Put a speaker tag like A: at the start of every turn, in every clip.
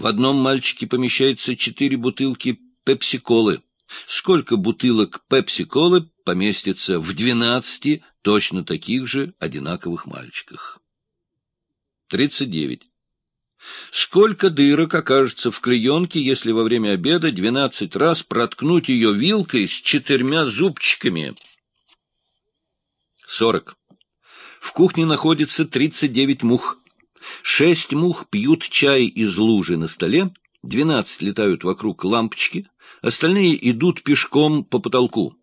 A: В одном мальчике помещается четыре бутылки пепси-колы. Сколько бутылок пепси-колы поместится в двенадцати точно таких же одинаковых мальчиках? 39. Сколько дырок окажется в клеенке, если во время обеда двенадцать раз проткнуть ее вилкой с четырьмя зубчиками? 40. В кухне находится 39 мух. Шесть мух пьют чай из лужи на столе, двенадцать летают вокруг лампочки, остальные идут пешком по потолку.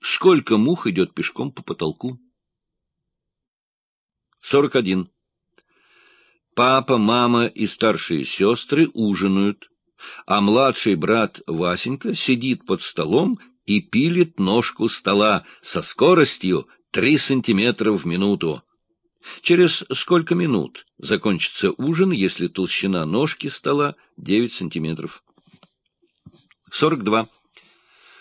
A: Сколько мух идет пешком по потолку? 41. Папа, мама и старшие сестры ужинают, а младший брат Васенька сидит под столом и пилит ножку стола со скоростью 3 сантиметра в минуту. Через сколько минут закончится ужин, если толщина ножки стола 9 сантиметров? 42.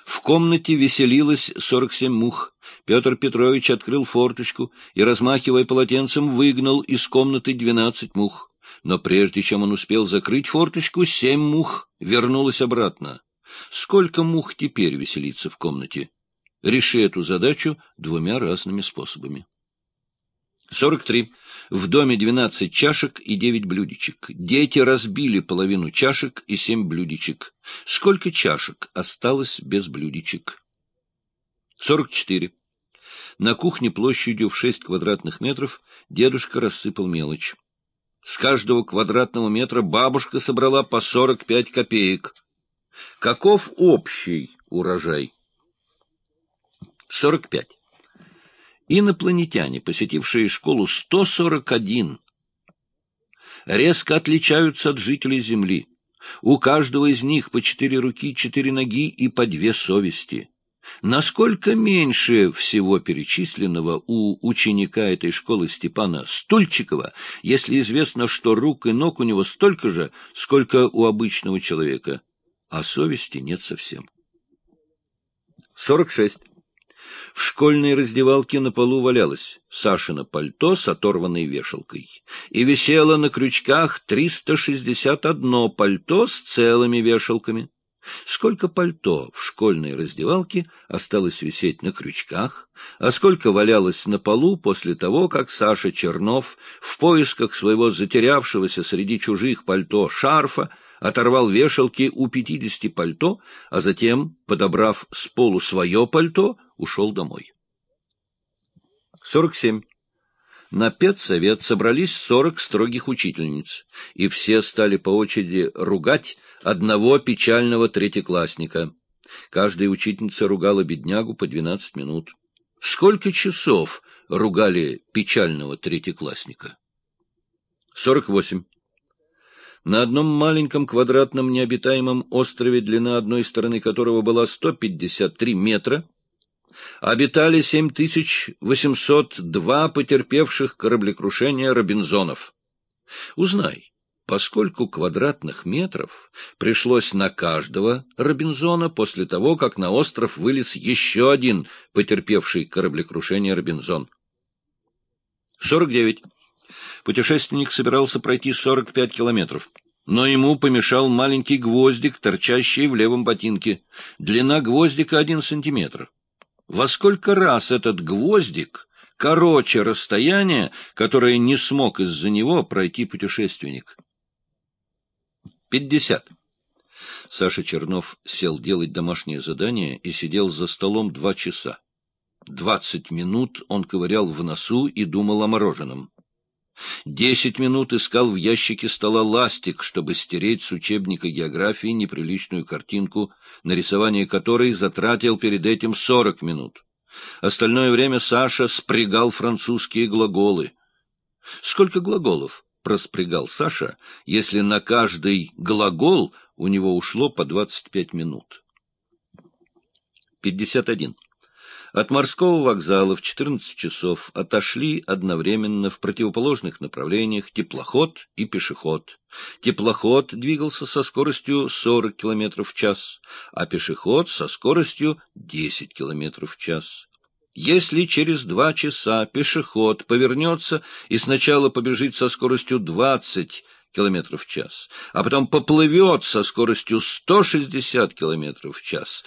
A: В комнате веселилось 47 мух. Петр Петрович открыл форточку и, размахивая полотенцем, выгнал из комнаты 12 мух. Но прежде чем он успел закрыть форточку, семь мух вернулось обратно. Сколько мух теперь веселится в комнате? Реши эту задачу двумя разными способами. 43. В доме 12 чашек и 9 блюдечек. Дети разбили половину чашек и 7 блюдечек. Сколько чашек осталось без блюдечек? 44. На кухне площадью в 6 квадратных метров дедушка рассыпал мелочь. С каждого квадратного метра бабушка собрала по 45 копеек. Каков общий урожай? 45. Инопланетяне, посетившие школу 141, резко отличаются от жителей Земли. У каждого из них по четыре руки, четыре ноги и по две совести. Насколько меньше всего перечисленного у ученика этой школы Степана Стульчикова, если известно, что рук и ног у него столько же, сколько у обычного человека, а совести нет совсем. 46. В школьной раздевалке на полу валялось Сашино пальто с оторванной вешалкой, и висело на крючках 361 пальто с целыми вешалками. Сколько пальто в школьной раздевалке осталось висеть на крючках, а сколько валялось на полу после того, как Саша Чернов в поисках своего затерявшегося среди чужих пальто шарфа оторвал вешалки у пятидесяти пальто, а затем, подобрав с полу свое пальто, ушел домой. 47. На педсовет собрались сорок строгих учительниц, и все стали по очереди ругать одного печального третьеклассника. Каждая учительница ругала беднягу по двенадцать минут. Сколько часов ругали печального третьеклассника? 48. На одном маленьком квадратном необитаемом острове, длина одной стороны которого была 153 метра, обитали 7802 потерпевших кораблекрушения Робинзонов. Узнай, поскольку квадратных метров пришлось на каждого Робинзона после того, как на остров вылез еще один потерпевший кораблекрушение Робинзон. 49. Путешественник собирался пройти 45 километров, но ему помешал маленький гвоздик, торчащий в левом ботинке. Длина гвоздика один сантиметр. Во сколько раз этот гвоздик короче расстояния, которое не смог из-за него пройти путешественник? 50. Саша Чернов сел делать домашнее задание и сидел за столом два часа. Двадцать минут он ковырял в носу и думал о мороженом. Десять минут искал в ящике стола ластик, чтобы стереть с учебника географии неприличную картинку, на рисование которой затратил перед этим сорок минут. Остальное время Саша спрягал французские глаголы. Сколько глаголов проспрягал Саша, если на каждый глагол у него ушло по двадцать пять минут? Пятьдесят один. От морского вокзала в 14 часов отошли одновременно в противоположных направлениях теплоход и пешеход. Теплоход двигался со скоростью 40 км в час, а пешеход со скоростью 10 км в час. Если через два часа пешеход повернется и сначала побежит со скоростью 20 километров в час, а потом поплывет со скоростью 160 километров в час,